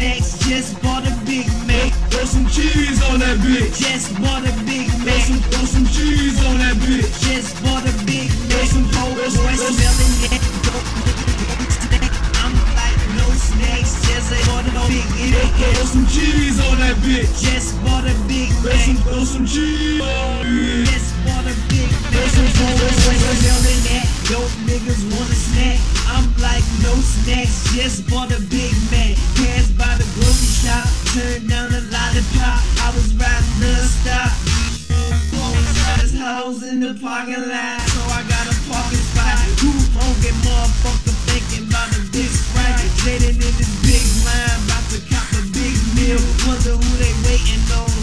Mac's, just bought a Big Mac. Throw some cheese on that bitch. Just bought a Big Mac. Throw some, throw some cheese on that bitch. Just bought a Big Mac. Throw some cold boy smelling that dope. I'm like no snacks, just bought a Big Mac. Throw some cheese on that bitch. Just bought a Big Mac. Throw some, throw some cheese on it. Just bought a Big Mac. Throw some cold boy smelling that dope. Niggas want a snack. I'm like no snacks, just bought a Big Mac. Cash turned down a lollipop. I was riding the stop. There's hoes in the parking lot, so I got a parking spot. Who won't get motherfucker thinking about a big sprite? Jaded in this big line, about to cop a big meal. Wonder who they waiting on.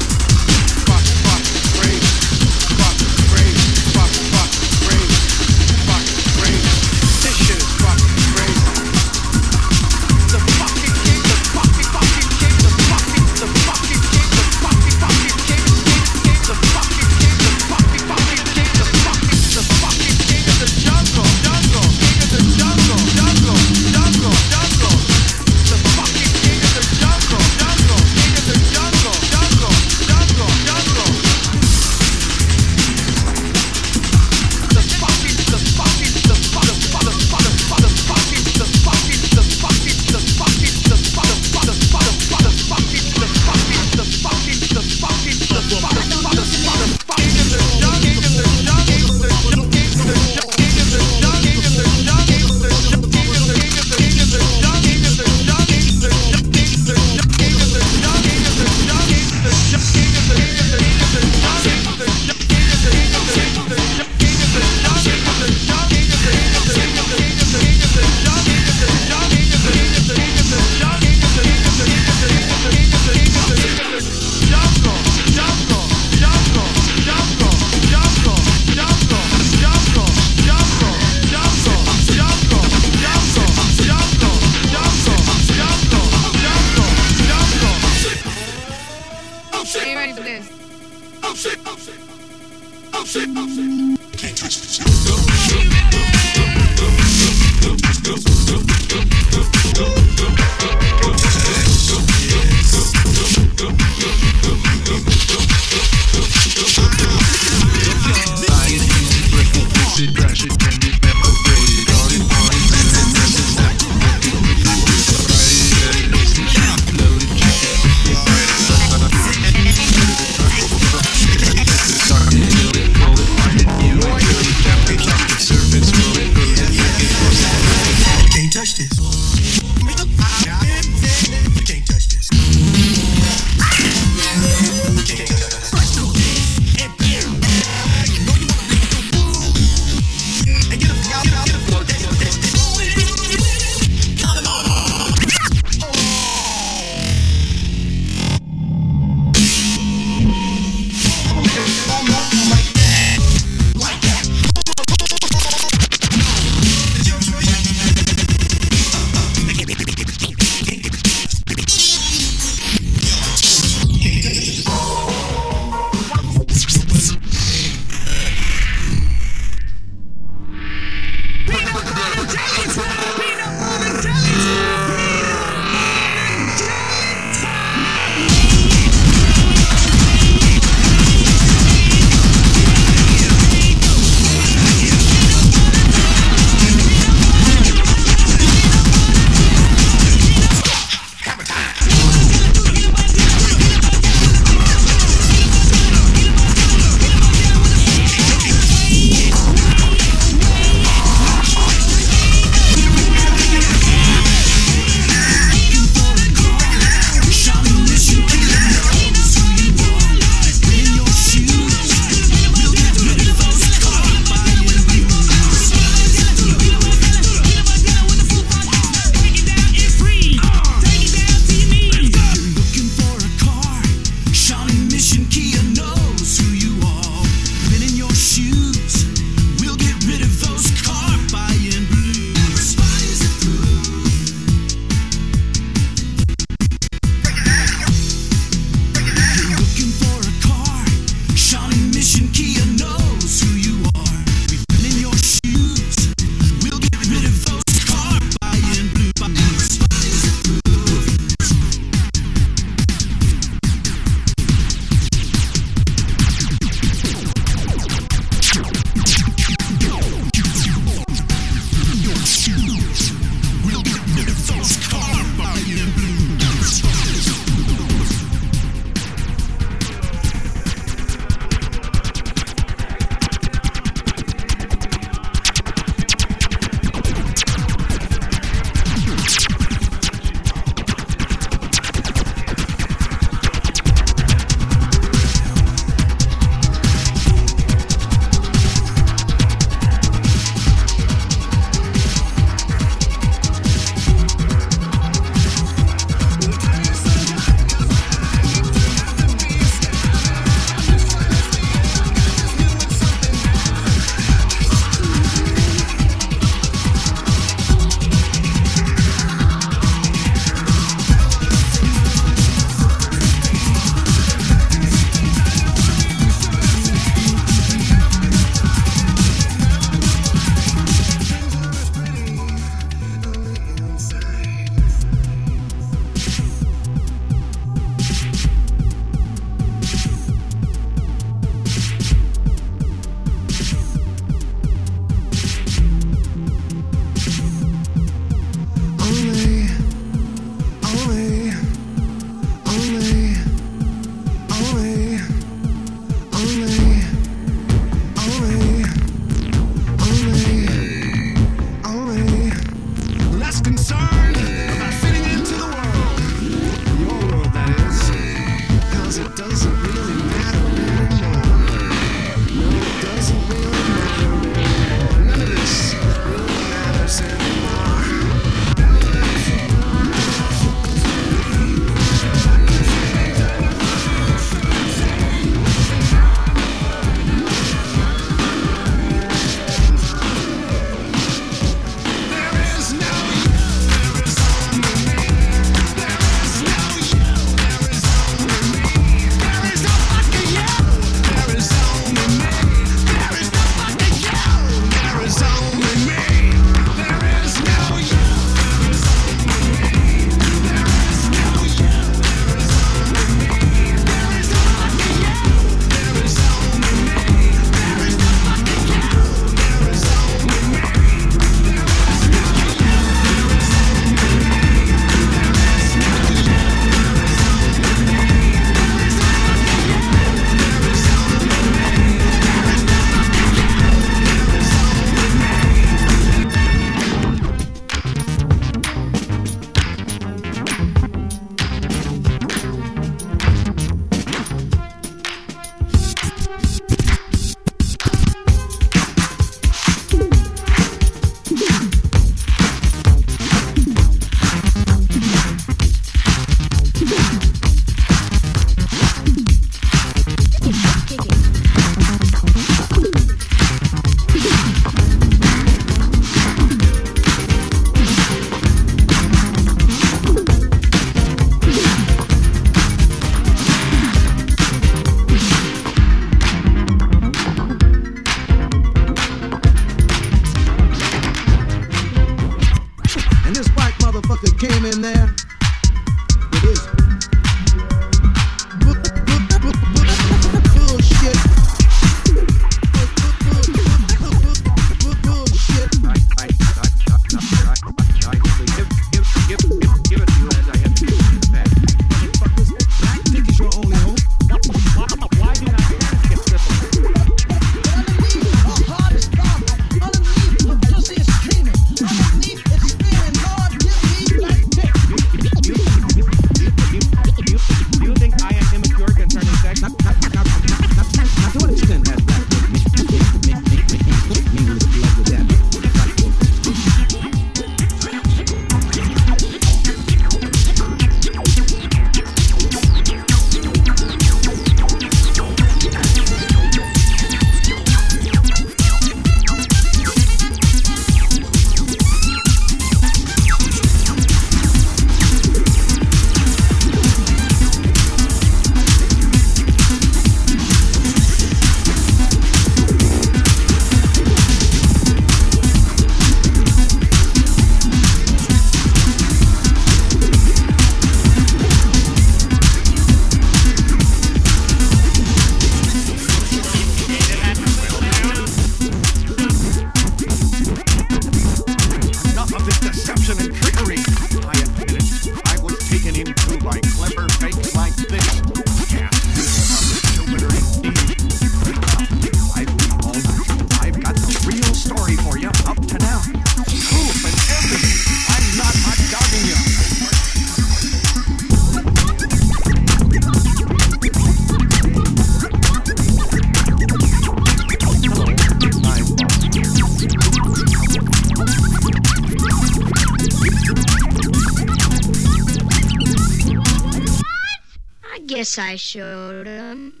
I showed him. Um,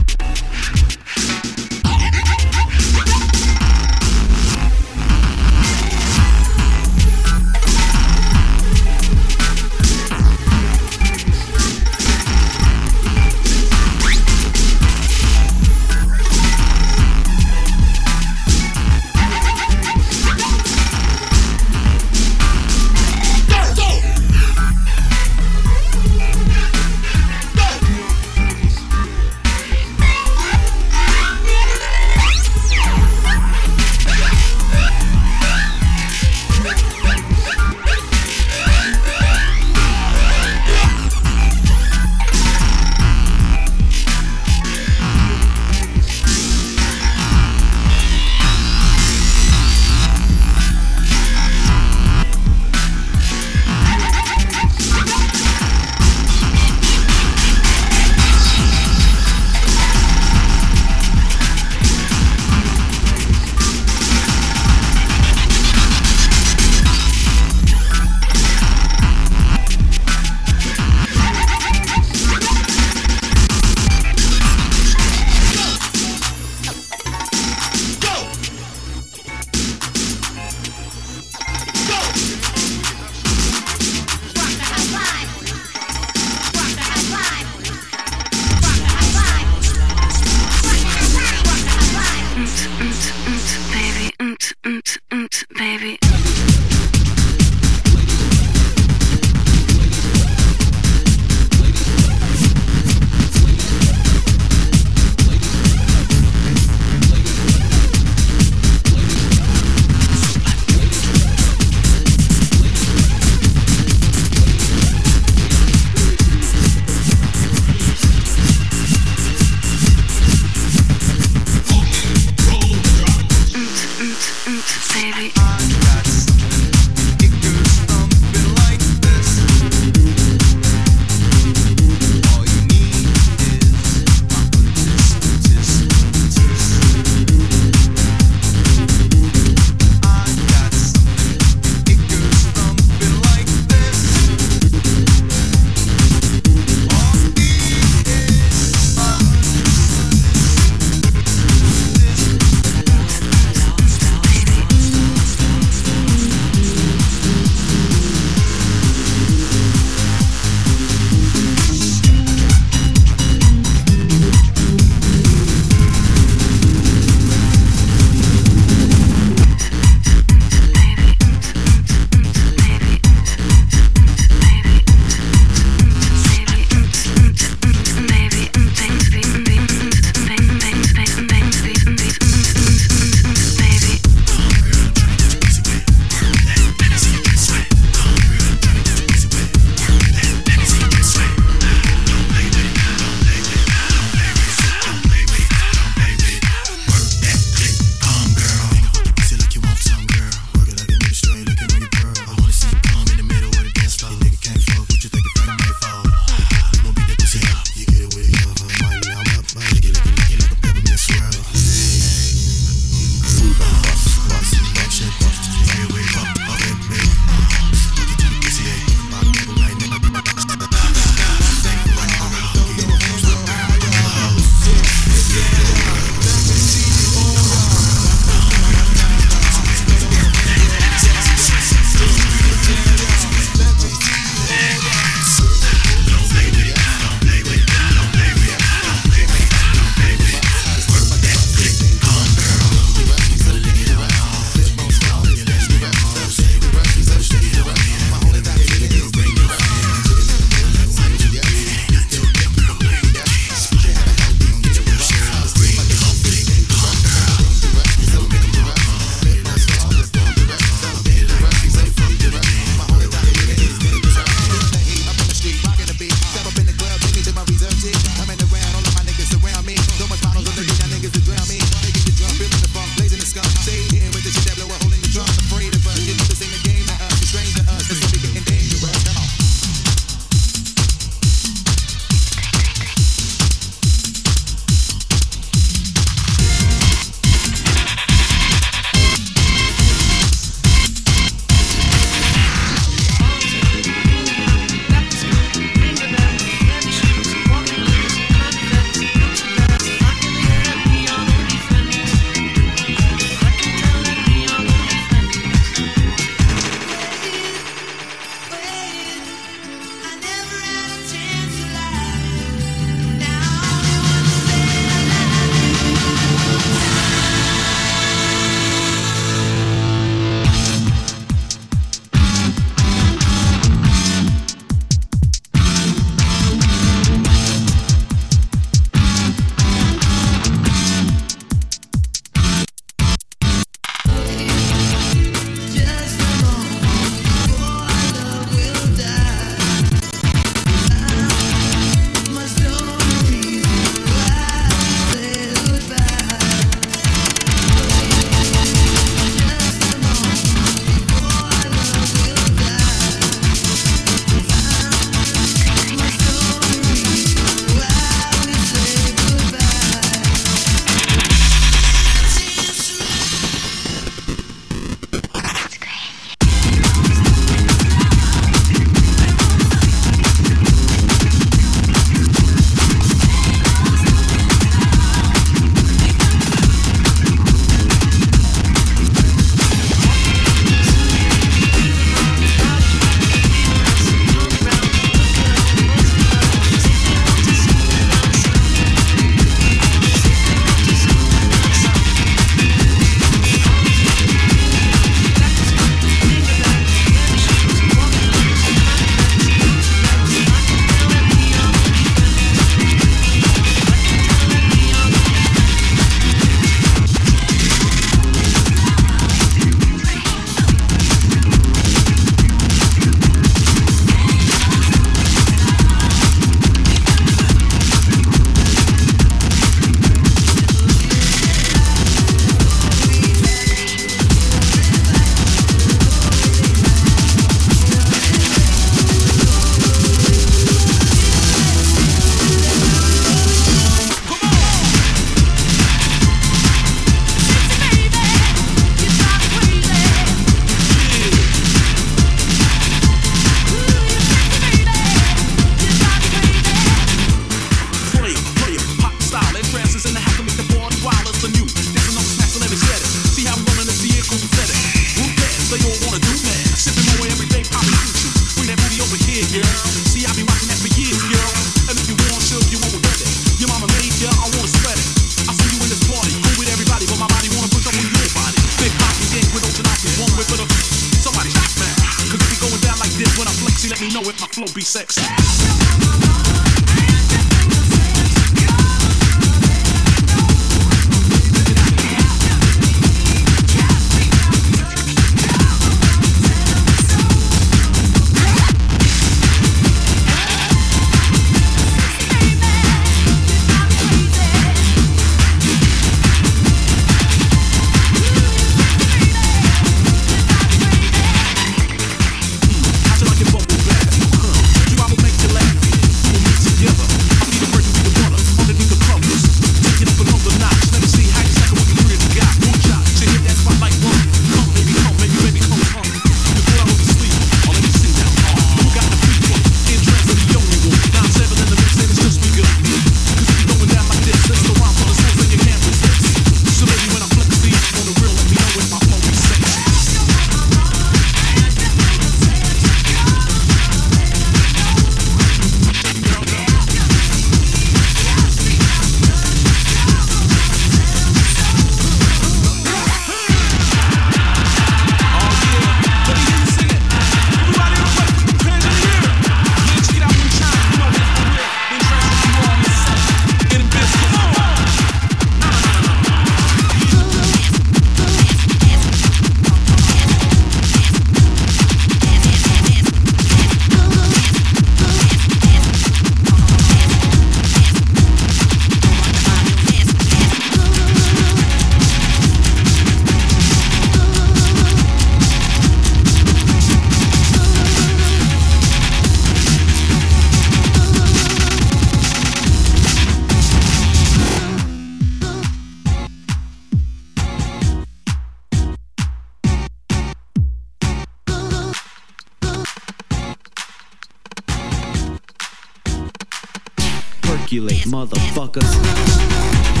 Percolate, motherfuckers.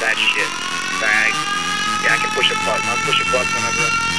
that shit. Bag. Yeah, I can push a button. I'll push a button whenever.